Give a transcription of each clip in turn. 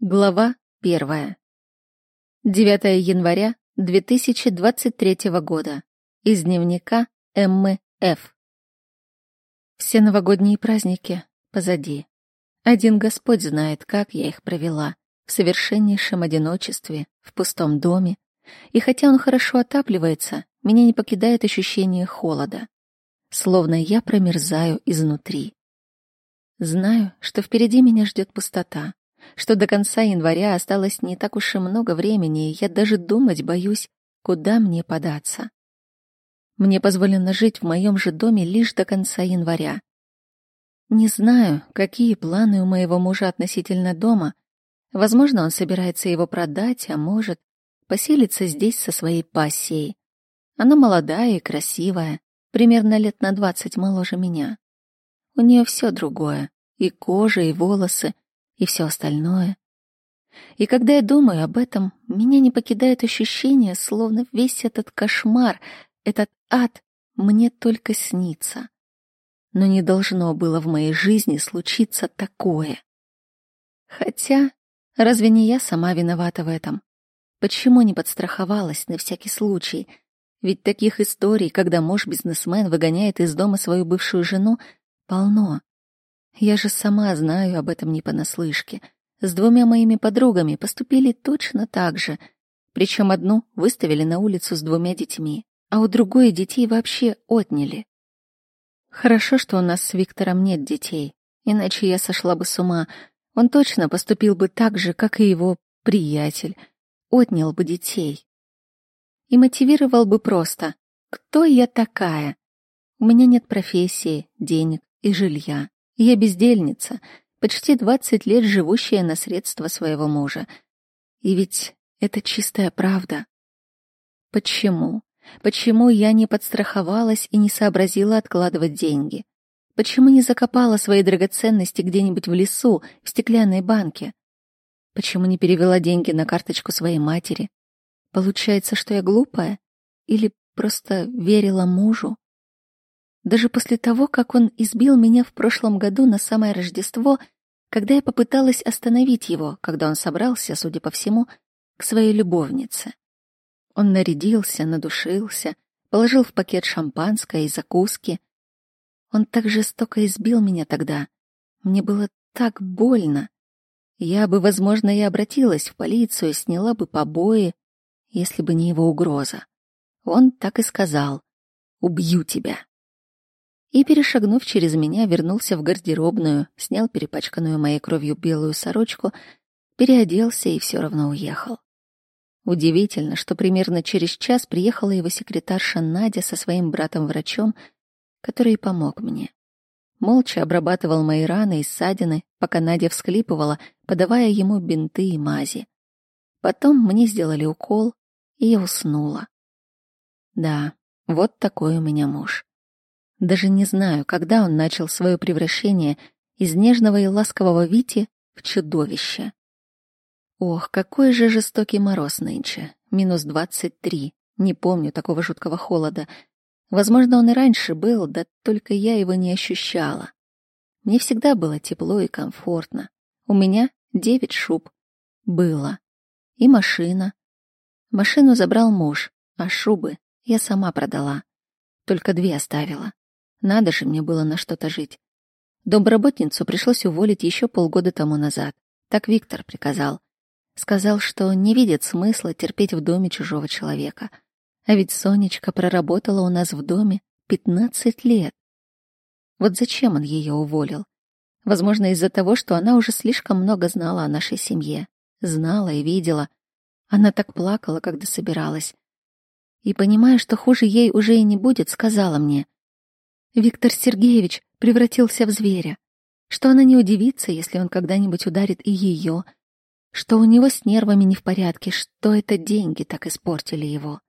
Глава первая. 9 января 2023 года. Из дневника Эммы Ф. Все новогодние праздники позади. Один Господь знает, как я их провела. В совершеннейшем одиночестве, в пустом доме. И хотя он хорошо отапливается, меня не покидает ощущение холода. Словно я промерзаю изнутри. Знаю, что впереди меня ждет пустота что до конца января осталось не так уж и много времени, и я даже думать боюсь, куда мне податься. Мне позволено жить в моем же доме лишь до конца января. Не знаю, какие планы у моего мужа относительно дома. Возможно, он собирается его продать, а может, поселиться здесь со своей пассией. Она молодая и красивая, примерно лет на двадцать моложе меня. У нее все другое — и кожа, и волосы, и все остальное. И когда я думаю об этом, меня не покидает ощущение, словно весь этот кошмар, этот ад мне только снится. Но не должно было в моей жизни случиться такое. Хотя, разве не я сама виновата в этом? Почему не подстраховалась на всякий случай? Ведь таких историй, когда муж-бизнесмен выгоняет из дома свою бывшую жену, полно. Я же сама знаю об этом не понаслышке. С двумя моими подругами поступили точно так же. Причем одну выставили на улицу с двумя детьми, а у другой детей вообще отняли. Хорошо, что у нас с Виктором нет детей, иначе я сошла бы с ума. Он точно поступил бы так же, как и его приятель. Отнял бы детей. И мотивировал бы просто. Кто я такая? У меня нет профессии, денег и жилья. Я бездельница, почти двадцать лет живущая на средства своего мужа. И ведь это чистая правда. Почему? Почему я не подстраховалась и не сообразила откладывать деньги? Почему не закопала свои драгоценности где-нибудь в лесу, в стеклянной банке? Почему не перевела деньги на карточку своей матери? Получается, что я глупая? Или просто верила мужу? Даже после того, как он избил меня в прошлом году на самое Рождество, когда я попыталась остановить его, когда он собрался, судя по всему, к своей любовнице. Он нарядился, надушился, положил в пакет шампанское и закуски. Он так жестоко избил меня тогда. Мне было так больно. Я бы, возможно, и обратилась в полицию, сняла бы побои, если бы не его угроза. Он так и сказал «Убью тебя» и, перешагнув через меня, вернулся в гардеробную, снял перепачканную моей кровью белую сорочку, переоделся и все равно уехал. Удивительно, что примерно через час приехала его секретарша Надя со своим братом-врачом, который помог мне. Молча обрабатывал мои раны и ссадины, пока Надя всхлипывала, подавая ему бинты и мази. Потом мне сделали укол, и я уснула. Да, вот такой у меня муж. Даже не знаю, когда он начал свое превращение из нежного и ласкового Вити в чудовище. Ох, какой же жестокий мороз нынче. Минус двадцать три. Не помню такого жуткого холода. Возможно, он и раньше был, да только я его не ощущала. Мне всегда было тепло и комфортно. У меня девять шуб. Было. И машина. Машину забрал муж, а шубы я сама продала. Только две оставила. Надо же мне было на что-то жить. Домработницу пришлось уволить еще полгода тому назад. Так Виктор приказал. Сказал, что не видит смысла терпеть в доме чужого человека. А ведь Сонечка проработала у нас в доме пятнадцать лет. Вот зачем он ее уволил? Возможно, из-за того, что она уже слишком много знала о нашей семье. Знала и видела. Она так плакала, когда собиралась. И, понимая, что хуже ей уже и не будет, сказала мне — Виктор Сергеевич превратился в зверя, что она не удивится, если он когда-нибудь ударит и ее, что у него с нервами не в порядке, что это деньги так испортили его.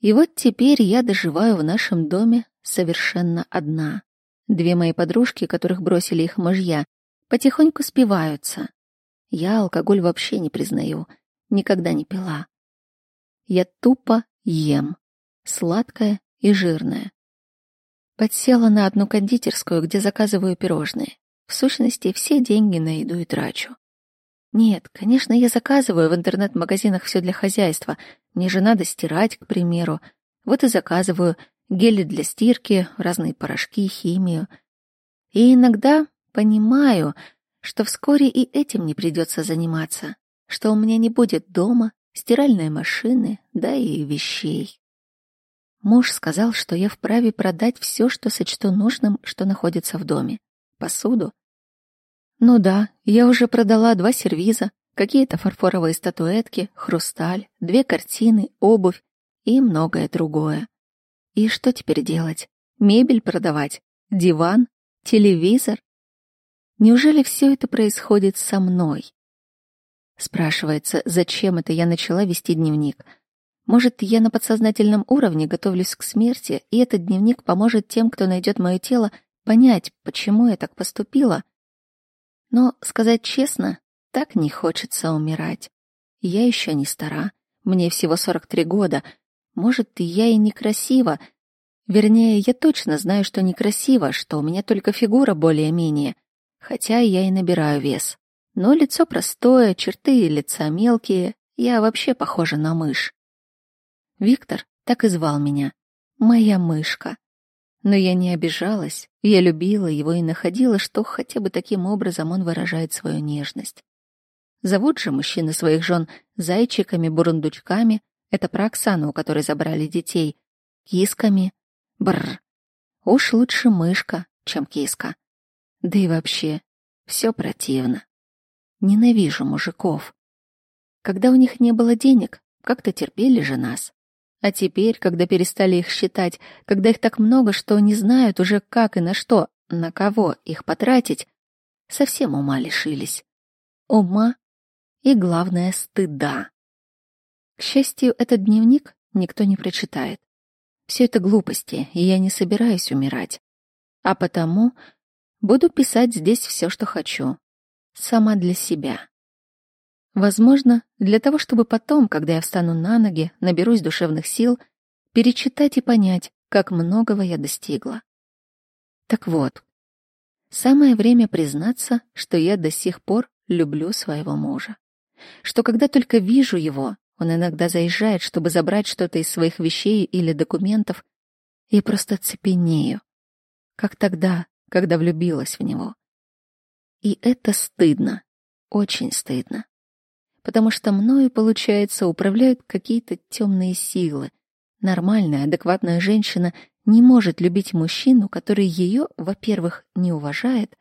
И вот теперь я доживаю в нашем доме совершенно одна. Две мои подружки, которых бросили их мужья, потихоньку спиваются. Я алкоголь вообще не признаю, никогда не пила. Я тупо ем, сладкое и жирное. Подсела на одну кондитерскую, где заказываю пирожные. В сущности, все деньги на еду и трачу. Нет, конечно, я заказываю в интернет-магазинах все для хозяйства. Мне же надо стирать, к примеру. Вот и заказываю гели для стирки, разные порошки, химию. И иногда понимаю, что вскоре и этим не придется заниматься, что у меня не будет дома, стиральной машины, да и вещей. Муж сказал, что я вправе продать все, что сочту нужным, что находится в доме. Посуду. Ну да, я уже продала два сервиза, какие-то фарфоровые статуэтки, хрусталь, две картины, обувь и многое другое. И что теперь делать? Мебель продавать? Диван? Телевизор? Неужели все это происходит со мной? Спрашивается, зачем это я начала вести дневник — может, я на подсознательном уровне готовлюсь к смерти, и этот дневник поможет тем, кто найдет мое тело, понять, почему я так поступила. Но, сказать честно, так не хочется умирать. Я еще не стара, мне всего 43 года. Может, я и некрасива. Вернее, я точно знаю, что некрасиво, что у меня только фигура более-менее. Хотя я и набираю вес. Но лицо простое, черты лица мелкие, я вообще похожа на мышь. Виктор так и звал меня. Моя мышка. Но я не обижалась, я любила его и находила, что хотя бы таким образом он выражает свою нежность. Зовут же мужчины своих жен зайчиками-бурундучками, это про Оксану, у которой забрали детей, кисками. Бррр. Уж лучше мышка, чем киска. Да и вообще, все противно. Ненавижу мужиков. Когда у них не было денег, как-то терпели же нас. А теперь, когда перестали их считать, когда их так много, что не знают уже как и на что, на кого их потратить, совсем ума лишились. Ума и, главное, стыда. К счастью, этот дневник никто не прочитает. Все это глупости, и я не собираюсь умирать. А потому буду писать здесь все, что хочу. Сама для себя. Возможно, для того, чтобы потом, когда я встану на ноги, наберусь душевных сил, перечитать и понять, как многого я достигла. Так вот, самое время признаться, что я до сих пор люблю своего мужа. Что когда только вижу его, он иногда заезжает, чтобы забрать что-то из своих вещей или документов, и просто цепенею, как тогда, когда влюбилась в него. И это стыдно, очень стыдно потому что мною, получается, управляют какие-то темные силы. Нормальная, адекватная женщина не может любить мужчину, который ее, во-первых, не уважает,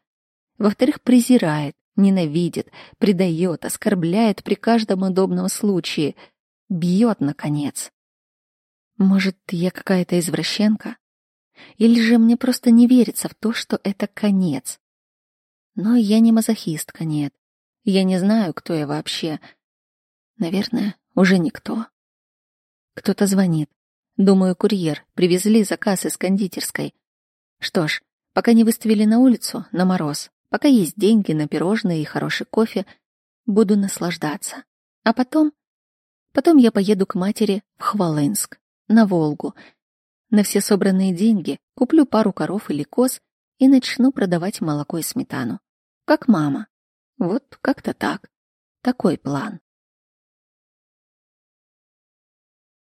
во-вторых, презирает, ненавидит, предает, оскорбляет при каждом удобном случае, бьет, наконец. Может, я какая-то извращенка? Или же мне просто не верится в то, что это конец? Но я не мазохистка, нет. Я не знаю, кто я вообще. Наверное, уже никто. Кто-то звонит. Думаю, курьер. Привезли заказ из кондитерской. Что ж, пока не выставили на улицу, на мороз, пока есть деньги на пирожные и хороший кофе, буду наслаждаться. А потом... Потом я поеду к матери в Хвалынск, на Волгу. На все собранные деньги куплю пару коров или коз и начну продавать молоко и сметану. Как мама. Вот как-то так. Такой план.